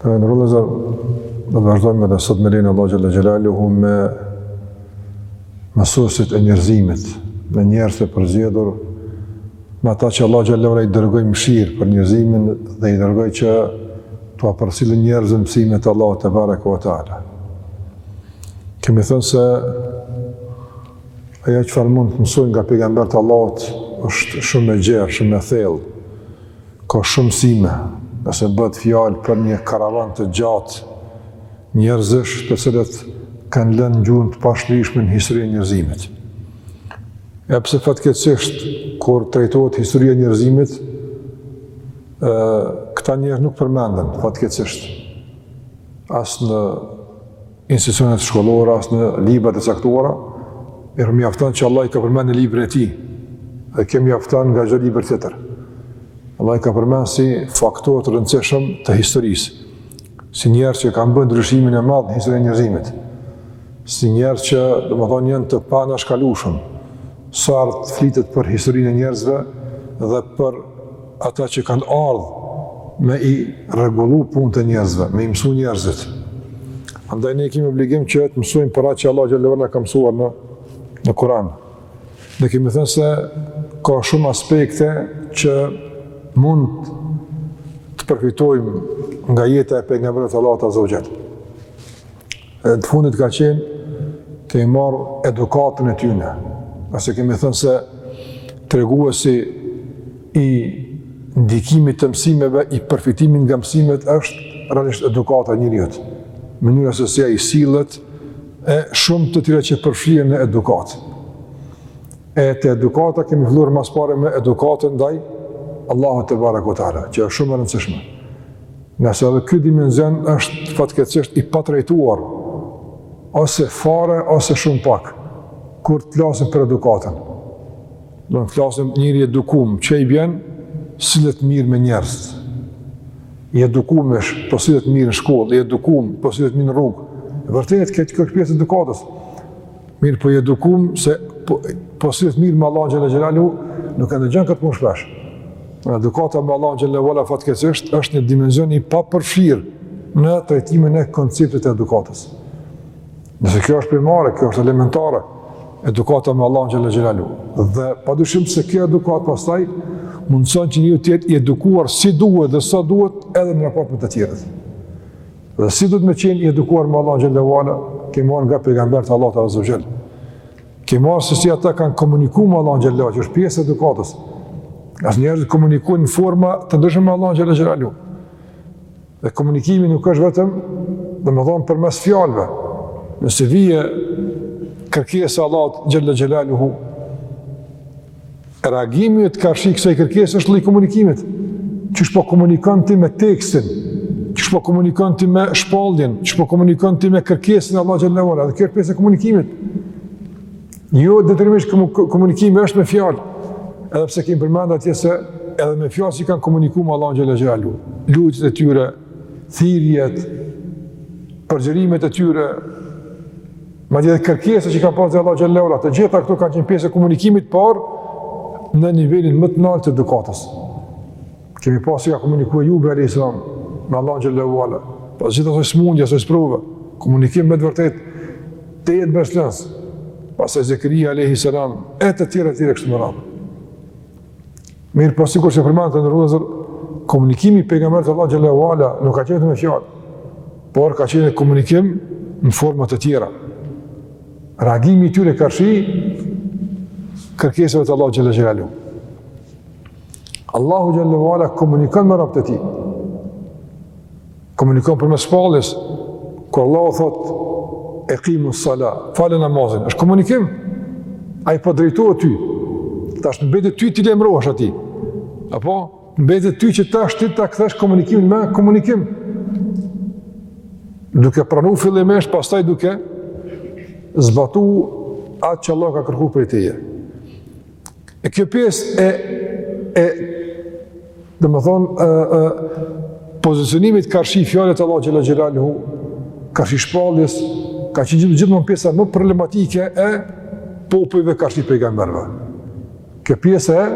Të nderuar vëllezër, ne vazhdojmë edhe sot me lejen e Allahut xhele xhelaluhu me mësuesit e njerëzimit, me njerëz të përzgjedhur, me ata që Allahu xhele ue ala i dërgoi mëshirë për njerëzimin dhe i dërgoi që t'ua përcjellin njerëzve mësimet e Allahut tebareke ue teala. Kemi thënë se ajo çfarë mund të mësojmë nga pejgamberët e Allahut është shumë e gjerë, shumë e thellë, Ka shumë mësime, nëse bëhet fjalë për një karavan të gjatë njerëzish të cilët kanë lënë gjurmë të pashlyeshme në historinë e njerëzimit. Edhe pse fatkeqësisht kur trajtohet historia e njerëzimit, ë këta njerëz nuk përmenden fatkeqësisht as në institucionet shkollore as në libra të caktuara, mirë mjafton që Allah i ka përmend në librin e tij. Dhe kjo mjafton nga çdo libër tjetër. Allah i ka përmend si faktor të rëndësishëm të historisë, si njerëz që kanë bërë ndryshimin e madh në historinë e njerëzimit. Si njerëz që, domethënë, janë të paanashkalueshëm sa herë të flitet për historinë e njerëzve dhe për Ata që kanë ardh me i rregullu punët e njerëzve, me i mësu njerëzit. Andaj ne kemi obligim që të mësojmë për atë që Allahu xhele ue ala na ka mësuar në në Kur'an. Ne kemi thënë se ka shumë aspekte që mund të përfitojmë nga jeta e pejgamberëve të Allahut azze ue xhel. Dhe të fundit ka qenë, kemi marrë edukatën e tyne, ngase kemi thënë se treguesi i ndikimit të mësimeve, i përfitimit nga mësimet është realisht edukata e njeriut, mënyra se si ai sillet, e shumë të tjera që përfshihen në edukatë. E te edukata kemi filluar ma s'pari me edukatën ndaj Allahut tebareke ue teala, që është shumë e rëndësishme. Ngase edhe ky dimension është fatkeqësisht i patrajtuar ose fare ose shumë pak kur të flasim për edukatën. Do të flasim njeri i edukum, që i bjen sillet mirë me njerëz. I edukum është po sillet mirë në shkollë, i edukum po sillet mirë në rrugë. Vërtet këtë kjo pjesë e edukatës. Mirëpo i edukum se po, po sillet mirë me Allahun xhele xhelaluhu, nuk e ndëgjon këtë punë shpesh. Edukata me Allahun xhele ue ala fatkeqësisht është një dimension i papërfshirë në trajtimin e konceptit të edukatës. Ndërsa kjo është primare, kjo është elementare, edukata me Allahun xhele xhelaluhu. Dhe padyshim se kjo edukatë pastaj, mundëson që njeriu të jetë i edukuar si duhet dhe sa duhet edhe në raport me të tjerët. Dhe si duhet me qenë i edukuar me Allahun xhele ve ala, kemi marrë nga pejgamberët e Allahut azze ve xhel. Kemi marrë se si ata kanë komuniku me Allahun xhele që është pjesë e edukatës. Se njerëzit komunikojnë në forma të ndryshme me Allahun xhele xhelaluhu. Dhe komunikimi nuk është vetëm domethënë përmes fjalëve. Nëse vjen kërkesa e Allahut xhele xhelaluhu Reagimi yt karshi kësaj kërkesë është lloj i komunikimit. Qysh po komunikon ti me tekstin? Qysh po komunikon ti me shpalljen? Qysh po komunikon ti me kërkesën e Allahut xhele ve ala? Kjo është pjesë e komunikimit. Jo detyrimisht komunikimi është me fjalë. Edhe pse kemi përmendur atje se edhe me fjalë si kanë komunikuar me Allahun xhele ve ala. Lutjet e tyre, thirrjet, përgjërimet e tyre, Madje kërkesat që kanë pasë ndaj Allahut xhele ve ala, të gjitha këto kanë qenë pjesë e komunikimit, por në nivelin më të naltë të edukatës. Kemi pa si ka komuniku Ejubi alejhi selam me Allahun xhele ve ala, pas gjithë asaj smundje, asaj sprove, komunikim me të vërtetë tejet mbresëlënës, pastaj Zekerija alejhi selam, e të tjerë, të tjerë kështu me radhë. Mirëpo sikur që përmenda, të nderuar vëllezër, komunikimi i pejgamberëve të Allahut xhele ve ala nuk ka qenë vetëm me fjalë, por ka qenë komunikim në forma të tjera. Reagimi i tyre karshi kërkesëve të Allahut xhele xhelaluhu. Allahu xhele ve ala komunikon me robtë e tij. Komunikon përmes shpalljes, kur Allahu thotë, ekimu sala, fale namazin, është komunikim, ai po t'drejtohet ty, tash t'mbetet ty t'i lajmërohesh atij, apo, t'mbetet ty që tash ti ta kthesh komunikimin me komunikim, duke pranu fillimisht, pastaj duke zbatu atë që Allahu ka kërku prej teje. E kjo pjesë e, e domethënë, e, e, pozicionimit karshi fjalëve të Allahut xhele xhelaluhu, karshi shpalljes, ka qenë gjithmonë pjesa më problematike e popujve karshi pejgamberëve. Kjo pjesë e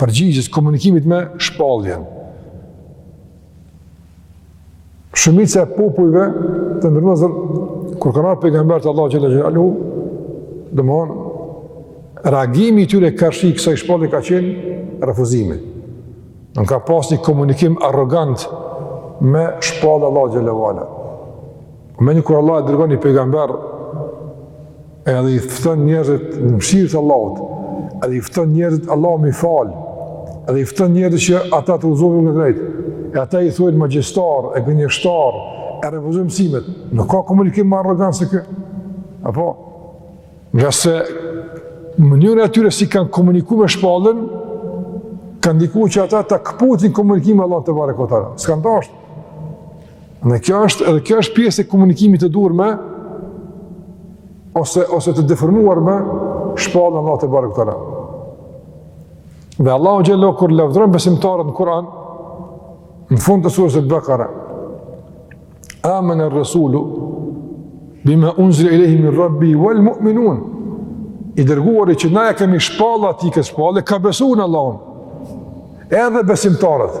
përgjigjes, komunikimit me shpalljen. Shumica e popujve të nderuar vëllezër, kur kanë ardhë pejgamberët e Allahut xhele xhelaluhu, domethënë, reagimi i tyre karshi kësaj shpallje ka qenë refuzimi. Domethënë kanë pas një komunikim arrogant me shpalljen e Allahut xhele ve ala. Domethënë kur Allahu e dërgon një pejgamber, edhe i fton njerëzit në mëshirë të Allahut, edhe i fton njerëzit Allahu me i falë, edhe i fton njerëzit që ata të udhëzohen drejt, e ata i thojnë magjistar, e gënjeshtar, e refuzojnë mësimet. Nuk ka komunikim më arrogant se kjo. Apo? Ngase me mënyrën e tyre si kanë komuniku me shpalljen, kanë ndiku që ata ta këputin komunikimin me Allahun tebareke ve teala. S'kanë dashtë. Në kjo është, edhe kjo është pjesë e komunikimit të duhur me ose ose të deformuar me shpalljen e Allahut tebareke ue teala. Dhe Allahu kur lavdëron besimtarët në Kur'an, në fund të surës Al-Baqara, Amene Rasulu, bima unzile ilejhi min rabbihi, wal mu'minun, i dërguari që na ia kemi shpallë atij këtë shpallje, ka besu në Allahun, edhe besimtarët,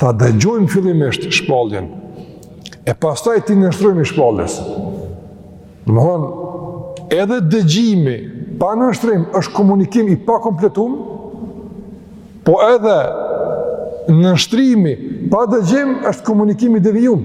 Ta dëgjojmë fillimisht shpalljen, e pastaj t'i nënshtrohemi shpalljes. Domethënë, edhe dëgjimi pa nënshtrim është komunikim i pakompletum, po edhe nënshtrimi pa dëgjim është komunikim i devijum.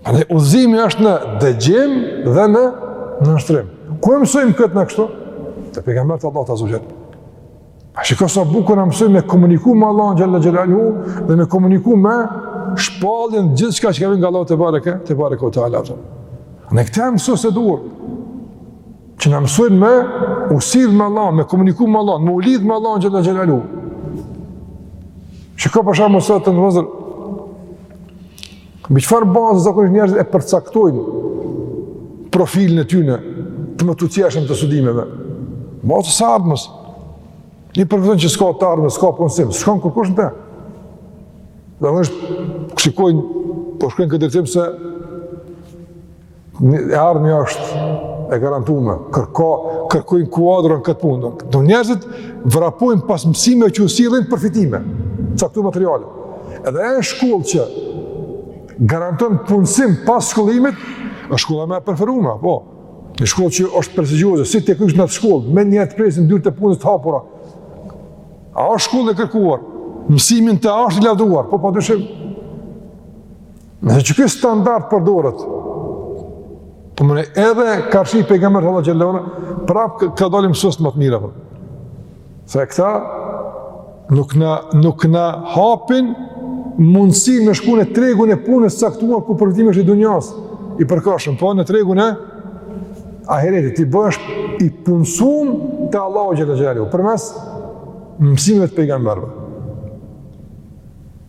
Dhe udhëzimi është në dëgjim dhe në nënshtrim. Ku e mësojmë këtë ne kështu? Te pejgamberët e Allahut azze ue xhel. A shiko sa bukur na mësojnë me komuniku me Allahun xhelle xhelaluhu dhe me komuniku me shpalljen gjithçka që ka, vjen nga Allahu tebareke, tebareke ue teala. Në këtë mësuesi duhet, që na mësojnë me u sjellë me Allahun, me komuniku me Allahun, me u lidhë me Allahun xhelle xhelaluhu. Shiko përshamë mësojtë të në vëzër, Mbi çfarë baze zakonisht njerëzit e përcaktojnë profilin e tyre të mëtutjeshëm të studimeve? Bazë së ardhmes. Një profesion që s'ka të ardhme, s'ka punësim, s'shkon kurkush në të. Dhe eh, e kshillojnë, po shko n'këtë drejtim se e ardhmja është e garantume, kërka, kërkojnë kuadër n'këtë punë. Do njerëzit vrapojnë pas mësimeve që u sjellin përfitime t'caktume materiale. Edhe një shkollë që garanton punësim pas shkollimit, është shkolla ma e preferume, po. Një shkollë që është prestigjioze, si të kesh atë shkollë, menjëherë të presin dyert e punës të hapura. A është shkollë e kërkuar, mësimi n'te asht i lavduar, po pa dyshim, Nëse qiky standard përdoret, domethënë edhe karshi pejgamberëve t'Allahut xhelle, prap kta dalin mësuesit më të mirë. Po. Se këta nuk na, nuk na hapin mundësi me shku në tregun e punës caktuar ku përfitimi është i dunjasë, i përkohshëm, po në tregun e ahiretit, ti bohesh i punësum te Allahu xhelle, përmes mësimeve t'pejgamberëve.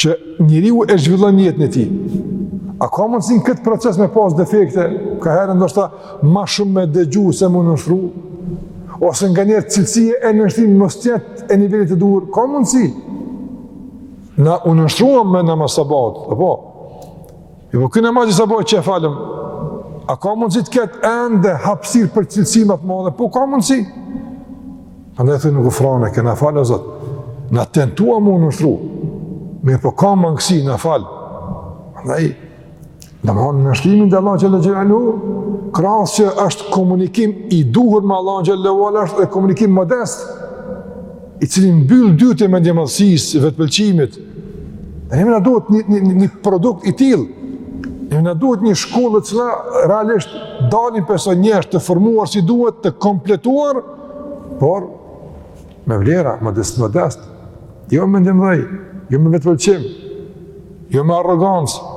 që njeriu e zhvillon jetën e tij. A ka mundësi në këtë proces me pas defekte, kaherë ndoshta ma shumë me dëgju se m'u nënshtru, ose nganjëherë cilësia e nënshtrimit mos t'jetë e nivelit të duhur, ka mundësi. Na u nënshtruam me namaz t'sabahit, apo? E po këtë namaz t'sabahut që e falëm, a ka mundësi të ketë ende hapsirë për cilësi ma t'madhe, po ka mundësi. A ne themi gufraneke, na fal, o Zot, ne tentuam, u nënshtruam, po ka mangësi, na fal. Andaj, domethënë nënshtrimi ndaj Allahut xhele xhelaluhu, krahas që është komunikim i duhur me Allahun xhele xhelaluhu, është komunikim modest, i cili mbyll dyert e mendjemadhësisë, e vetëpëlqimit, e neve na duhet një, një, një produkt i tillë, neve na duhet një shkollë e cila realisht dalin persona, njerëz të formuar si duhet, të kompletuar, por me vlera, modestë, modestë, jo mendjemëdhenj, jo me vetëpëlqim, jo me arrogancë,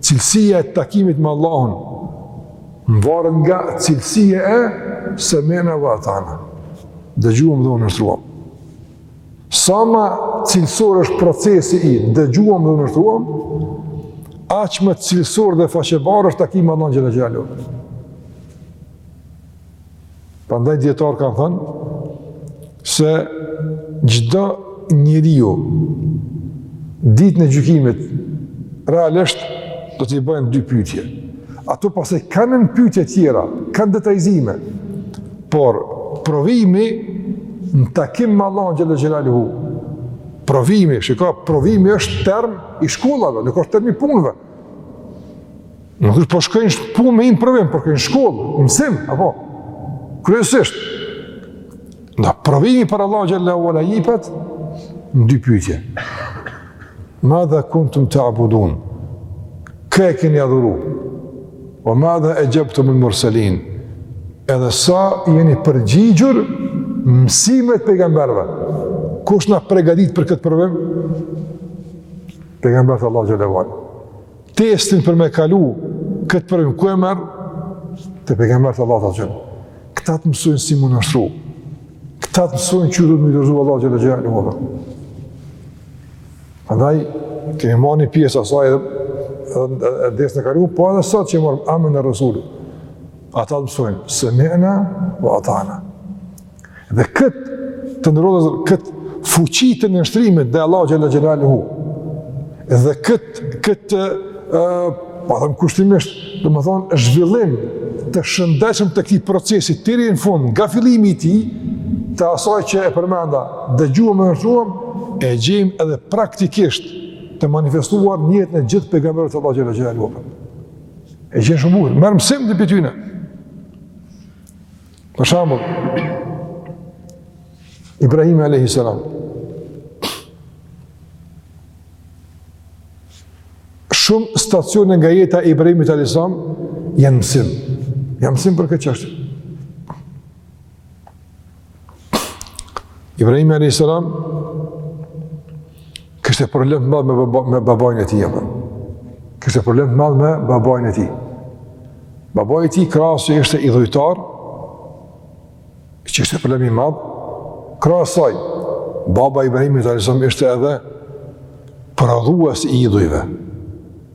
Cilësia e takimit me Allahun mvaret nga cilësia e semina ve atana. Dëgjuam dhe u nënshtruam. Sa ma cilësor është procesi i dëgjuam dhe u nënshtruam, aq më cilësor dhe faqebardhë është takimi me Allahun xhele xhelaluhu. Prandaj dijetarët kanë thënë se çdo njeriu ditën e gjykimit realisht do t'i bëhen dy pyetje. Ato pastaj kanë nënpyetje tjera, kanë detajizime, por provimi në takim me Allahun xhele xhelaluhu, provimi, shiko, provimi është term i shkollave, nuk është term i punëve. Nuk është po shkoj në punë me hi n'provim, po shkoj në shkollë, mësim, apo, kryesisht. Andaj provimi para Allahut xhele ve ala jipet në dy pyetje. Madha kuntum tabudun, kë e keni adhuru, ve madha exhebtumul murselin, edhe sa jeni përgjigjur mësimeve t'pejgamberëve. Kush na pregadit për këtë provim? Pejgamberët e Allahut xhele ve ala. testin për me kalu këtë provim, ku e merr, te pejgamberët e Allahut xhele ve ala. Këta të mësojnë si me u nënshtru, këta të mësojnë që duhet me e dëgju Allahun xhele xhelaluhu në mëdhë. Andaj, kemi marrë një pjesë t'asaj edhe, edhe, edhe dersin e kaluar, po edhe sot që morëm amene resulu. Ata të mësojnë, semina ve atana. Dhe këtë, të nderuar vëllezër, këtë fuqi të nënshtrimit ndaj Allahut xhele xhelaluhu, dhe këtë, këtë, po them kushtimisht, domethënë, zhvillim të shëndetshëm të këtij procesi, deri në fund, nga fillimi i tij, të asaj që e përmenda, dëgjuam e u nënshtruam, e gjejmë edhe praktikisht të manifestuar në jetën e gjithë pejgamberëve të Allahut xhele xhelaluhu. E gjejmë shumë bukur, marrim mësim prej tyne, Për shembull, Ibrahimi a.s. Shumë stacione nga jeta e Ibrahimit a.s. janë mësim. Janë mësim për këtë çështje. Ibrahimi a.s. Kishte problem të madh me, me babain e tij, apo. Kishte problem të madh me babain e tij. Babai i tij, krahas që ishte idhujtar, që ishte problem i madh, krahas saj, baba i Ibrahimit a.s. ishte edhe prodhues i idhujve.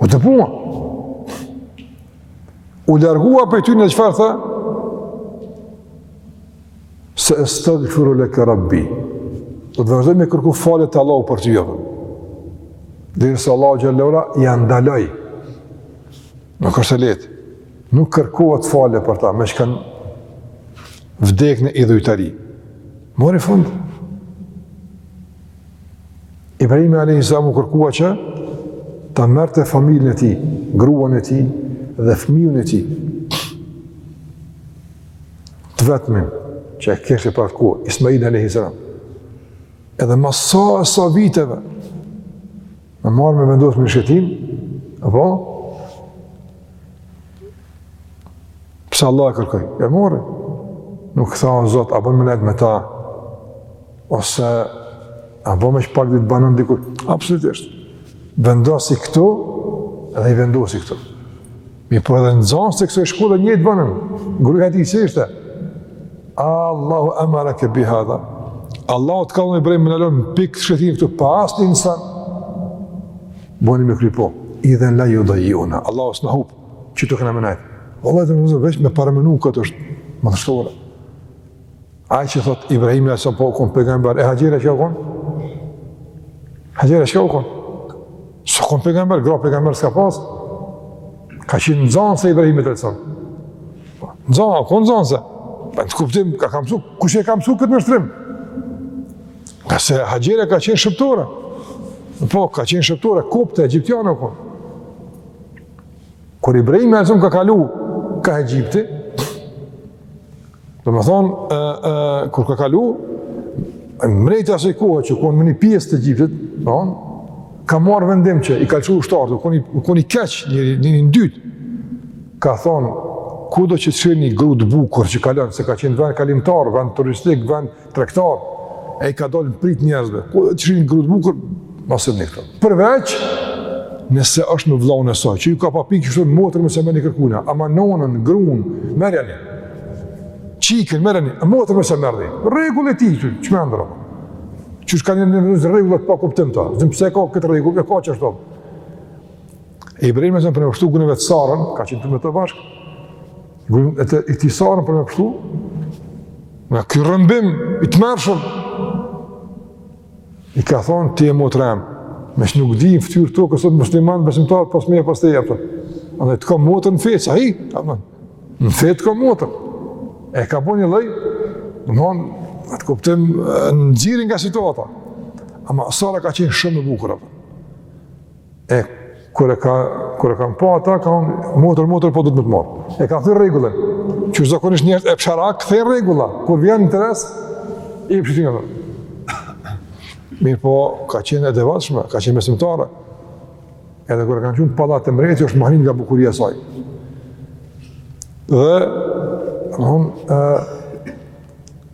U dëbua. U largua prej tyne e çfarë tha? Se estagfiru leke rabbi. Do të vazhdoj me kërku falje te Allahu për ty jëve. Derisa Allahu gjallora, ia ndaloi. Nuk është e lehtë. Nuk kërkohet falje për ta, meqë kanë vdek në idhujtari. Mori fund. Ibrahimi a.s. u kërkua që ta merrte familjen e tij, gruan e tij dhe fmijën e tij. Të vetëmin që e kishte për atë kohë, Ismail a.s.. Edhe mas sa e sa viteve, me marrë me vendosë me një shkretinë, apo, Pse Allah e kërkoi? E mori. Nuk tha o Zot, a bon me nejt me ta. Ose, a bo me çu pak te banon dikush? Absolutisht. Vendosi këtu, edhe i vendosi këtu. Mi po edhe në zonë se kësë e shkollë e njëtë banën. Gruja e tij si ishte. Allahu emerake bihadha. Allahu të ka urdhnu neve me na lënë në pikë të shkretinës këtu pa asnjë insan. Boni me krypo. Idhen la judejjiuna. Allahu s'na hup. Këtu kena me nejtë. Allah të në vëzër veç me paramenu këtë është e vështirë. Ai që thotë Ibrahimi a.s. u kon pejgamber, e Haxherja ça u kon? Haxherja ça u kon? S'u kon pejgamber, gra pejgamber s'ka pas. Ka qenë nxënëse e Ibrahimit a.s. Nxënëse, u kon nxënëse. Pa atë kuptim, ka ka msu, kush e ka msu këtë nënshtrim? Ka se Haxherja ka qenë shërbtore. Po, ka qenë shërbtore, kopte, egjiptiane, po. Kur Ibrahimi a.s. ka kalu ka Egjipti, domethonë, e, e, kur ka kalu, mbreti i asaj kohe që u kon me një pjesë të Egjiptit, ka marrë vendim që i ka lshu ushtarët, u kon i, u kon i keq një, një, i ndytë, ka thonë, kudo që e shihni një gru të bukur që kalon, se ka qenë vend kalimtar, vend turistik, vend tregtar, e i ka dalë në prit njerëzve, kudo që t'shihni gru t'bukur, ma sillni këtu. Përveç, nëse është me vllaun e saj, që ju ka papi kështu në motër me se me një kërkuna, ama nonën, grunë merrjani, çikën merrjani, e motrën mos e merrni, rregull e tij, që, që me ndërë, qysh ka një një një një rregulla të pakuptimta, s'dimë pse ka këtë rregull, e ka që është E Ibrahim alejhi selam për me pshtu grunë e vet Sarën, ka qenë të me të bashkë, Gjumë e të ikti Sarën për me pshtu, nga kjo rrëmbim i tmerrshëm, i ka thonë ti je motra jeme, meqë nuk di në fytyrë të tokës sot musliman besimtar pos meje e pos teje, po. Andaj të kam motër në fe, sahi, në fe të kam motër. E ka bo një lojë, domethon, atë kuptim, me e nxjerr nga situata. Ama Sara ka qenë shumë e bukur. E kur e ka kur e kanë pa ata kanë motër motër po du me t'marr. E kanë thy rregullën. Që zakonisht njerëz e fshara kthe rregulla. Kur vjen interes i pshiti nga. Mirëpo, ka qenë e devotshme, ka qenë besimtare. Edhe kur e kanë çu n'pallat e mbreti është mahnit nga bukuria e saj. Dhe unë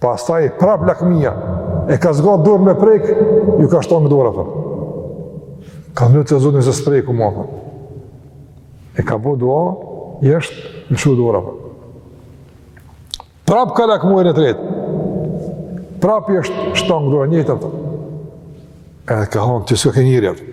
Pastaj prap lakmia e ka zgjat dorën me prek, ju ka shtang dora atë. Ka thanë lute Zotin se s't'preki ma. E ka bo dua, i është lshu dora. Prap ka lakmu në të tretën. Prap i është shtang dora njëjtë atë. E ka thanë ti s'koke njeri atë.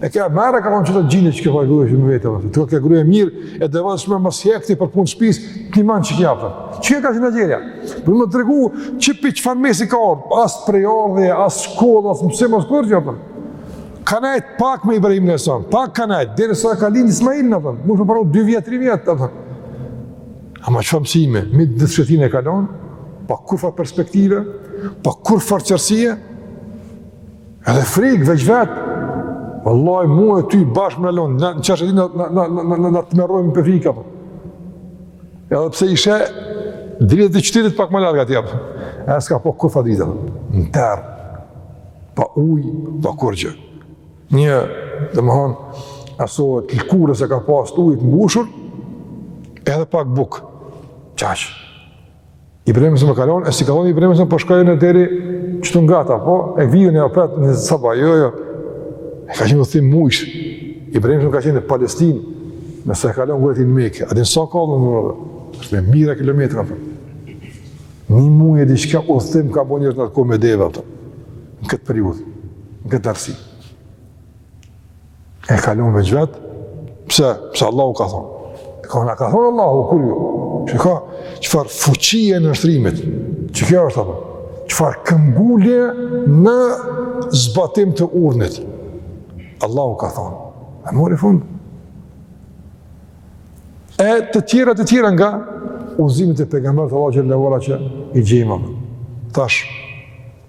E ka marrë ka qenë gjinë që ka gruaja shumë vetë atë. Ti ke gru të mirë, e devotshme mos i jepti për punë t'shtëpisë, ti mban çik jaftë. Çika ka qenë Haxherja? Po më trego qysh, pi çfarë mesi ka ardh, as prej ardhi, as shkolla, as mësim as kurgjë atë. Ka nejt pak me Ibrahim alejhi selam, pak ka nejt derisa ka lind Ismail alejhi selam. Mund të paro 2 vjet, 3 vjet atë. Ama çfarë mësime? Midis shkretinës e ka lon, pa kurrfarë perspektive, pa kurrfarë çersie, Edhe frikë veç vetë, vallahi mu e ty bashkë me na lonë në shkretinë, na tmerrohemi prej frike, po. Edhe pse i sheh dritat e qytetit pak më larg atje, po. E s'ka pa kurrfarë drite, në terr, pa ujë, pa kurgjë. Një, domethanë, aso të lëkurës e ka pas të ujit të mbushur, edhe pak bukë, qaq. Ibrahim alejhi selam ka lon, e s'i ka lon Ibrahim alejhi selam po shkoj po deri qëtu ngat, po e vij ni apet në sabah, jo, jo. E ka qenë udhëtim mujsh, Ibrahim alejhi selam ka qenë në Palestinë, nëse e ka lon gërët i në Mekë, a e din sa kilometra, është me mija kilometra, po. një muj e diçka udhëtim ka bo njeri në atë kohë me deve, po. në këtë periudhë, në këtë largësi. E kalon veç vet. Pse? Pse Allahu ka thonë. Ka na ka thonë Allahu kur ju. Shikoj çfarë fuqie nënshtrimit. Që kjo është apo? Çfarë këmbgulje në zbatim të urdhnit. Allahu ka thonë. E mori fund. E të tjera të tjera nga udhzimet e pejgamberëve Allahu xhallahu ala që i gjejmë. Tash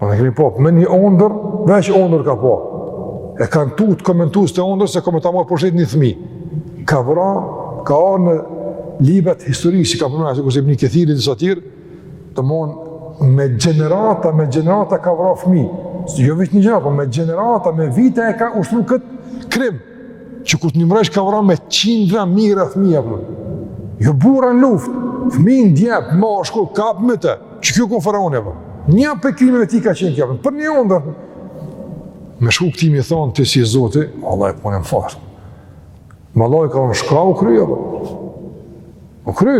Në në kemi po, me një ondërr, veç ondërr ka pa. E komentu komentusët e ondërrës e komentu a mor po osht një fmij. Ka vra, ka në librat e historisë, si ka përmena, si kërësi për një këthiri, disa herë, domethon me gjenerata, me gjenerata ka vra fmij. Jo veç një gjeneratë, po me gjenerata, me vite e ka ushtru këtë krim. që kur të një mrejsh ka vra me qindra mijëra fëmij, për. jo burra në luft, fëmij në djep, me shku, kap me të, që ky kon faraoni, për. një prej krimeve të tij ka qenë kjapën, për një ondërr, me shku këtij me i thonë ti s'je zoti, Allah e punem farë, më Allah e ka në shka u kry, për. u kry,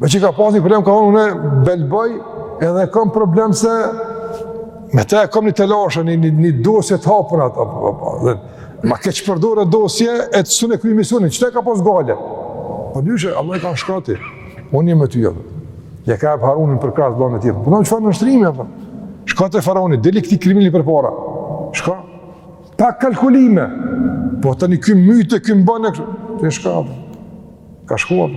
Me që ka pas një problem, ka unë belbëzoj edhe kam problem se me te kam një telashe, një, një, një dosje të hapur ato, po, po, po, dhe ma ke që përdore dosje e të s'un e kry misionin, që te ka pas gale? Po dyshe, Allah i ka thonë shko ti, unë jom me ty, dhe. Ja ke Harunin përkrahës vllanë e tjetër, përdo po, çfarë nënshtrimi, dhe. Shko te faraoni, dili këtij krimineli përpara, shka? Pa kalkulime, po të një ka me mytë, kry mbanë, shka, ka shkuat,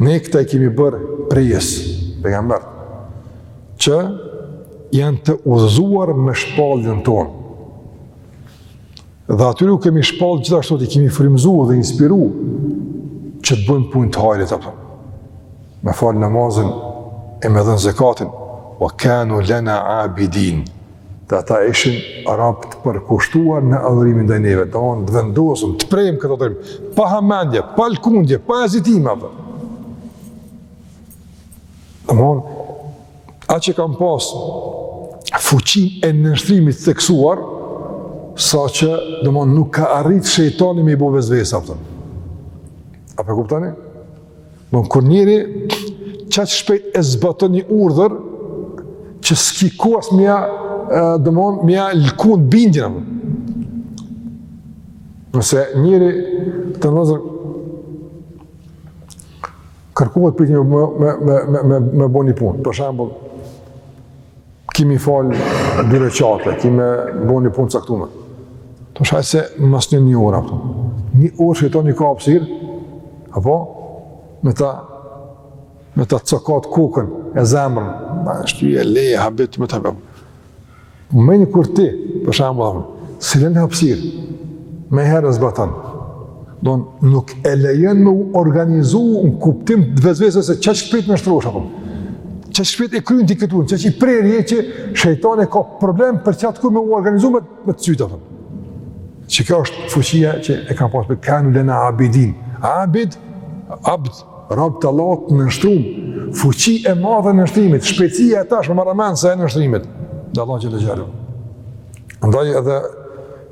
Ne këta i kemi bërë prijës, pejgamberët, që janë të udhëzuar me shpalljen tonë. Dhe atyre u kemi shpallë gjithashtu i kemi frymëzu dhe inspiru që të bëjnë punë të hajrit apo. Me fal namazin e me dhën zekatin, wa kanu lana abidin. Dhe ata ishin rob të përkushtuar në adhurimin ndaj neve, domthon të vendosun, të prem në këtë adhurim, pa hamendje, pa lkundje, pa hezitime apo. Domthon, aq e kan pas fuqin e nënshtrimit të theksuar, saqë, domthon, nuk ka arrit shejtani me i bo vesvesa, kupton. A po e kuptoni? Domthon, kur njeri qaq shpejt e zbaton një urdhër që s'ki kohë as me ia domthon me ia lkun bindjen nëse njeri tash nesër kërkohet prej tij me, me, me, me, me bo një punë për shembull Kimi fal dy reqate, kimi bo një punë të caktume. Po shajt se mas një një orë, apo. Një orë që një ka hapsirë, apo, me ta, me ta cokat kukën e zemrën, ma është e le, habit, me ta bëmë. Me një, kur ti, për shembull, s'i len hapsirë, me herë zbatan, Do nuk e lejon me u organizu në kuptim të vesveses se që shpejt nënshtrohesh, apo? Që shpejt e kryen t'i këtun, qëtë që i prerë je që shëjton e ka problem për qatë, ku me u organizu me, me të nxitë, apo? Që kjo është fuqia që e kanë pas: ve kanu lena abidin. Abid, abd, rob të Zotit, të nënshtrum, fuqi e madhe e nënshtrimit, shpejtësia e tashme marramendëse e nënshtrimit. Ndaj Allahut xhelle xhelaluhu. Ndaj edhe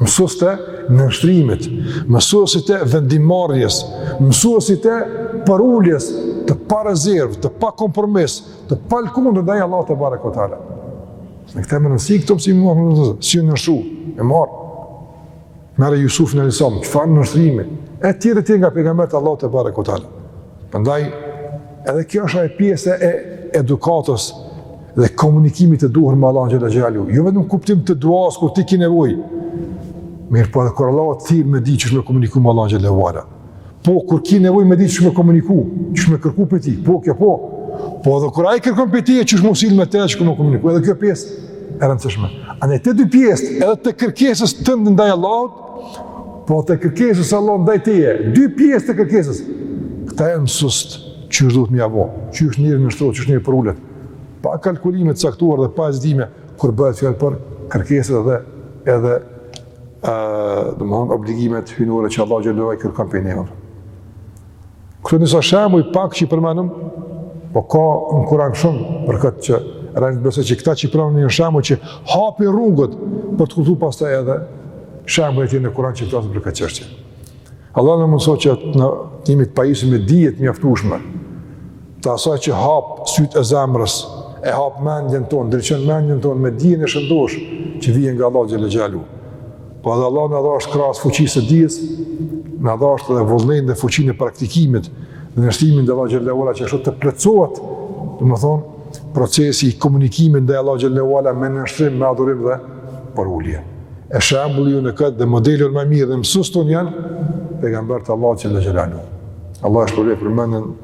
mësues të nënshtrimit, mësues të vendimmarrjes, mësues të përuljes të pa rezervë, të pa kompromis, të pa lëkundë ndaj Allahut tebareke ve teala. Në këtë mënyrë, si këto mësime mëson, si nënshtrim, e merr, merre Jusufin alejhi selam, çfarë nënshtrimi, e tjerë e tjerë nga pejgamberët e Allahut tebareke ve teala. Prandaj, edhe kjo është pjesë e edukatës dhe komunikimit të duhur me Allahun xhelle xhelaluhu. Jo vetëm kuptim të duas kur ti ke nevojë. Mirë, po edhe kur Allahu të thirr me diçka me komuniku me Allahun xhelle xhelaluhu. Po kur ke nevojë me diçka me komuniku, qysh me kërku për ti. Po kjo po. Po edhe kur ai kërkon prej teje, qysh m'u sjell me të, qysh me komuniku. Edhe kjo pjesë e rëndësishme. Janë të dy pjesë, edhe të kërkesës tënde ndaj Allahut, po të kërkesës së Allahut ndaj teje, dy pjesë të kërkesës. Këta janë mësuesit, qysh duhet me ia bo, qysh njeriu nënshtrohet, qysh njeriu përulet. pa kalkulime të caktuara dhe pa hezitime kur bëhet fjalë për kërkesat dhe edhe ë domethënë obligimet hyjnore që Allahu xhelaluhu i kërkon prej neve. Këto disa shembuj pak që i përmendëm, po ka në Kur'an shumë për këtë që, prandaj besoj që këta që pranë një shembull që hapi rrugët për të kuptuar pastaj edhe shembujt tjerë në Kur'an që flasin për këtë çështje. Allahu na mundësoftë që ne të jemi të pajisur me dije të mjaftushme, të asaj që hap sytë e zemrës, e hap mendjen tonë, ndriçon mendjen tonë me dijen e shëndoshë që vjen nga Allahu xhelle xhelaluhu. Po edhe Allahu na dhashtë krahas fuqisë së dijes, na dhashtë edhe vullnetin dhe fuqinë e praktikimit dhe nënshtrimin ndaj Allahut xhelle ve ala që ashtu të plotësohet, domethënë procesi i komunikimit ndaj Allahut xhelle ve ala me nënshtrim, me adhurim dhe përulje. E shembulli jonë në këtë dhe modeli më i mirë dhe mësuesit tonë janë pejgamberët e Allahut xhelle xhelaluhu. Allahu ju shpërbleftë për vëmendjen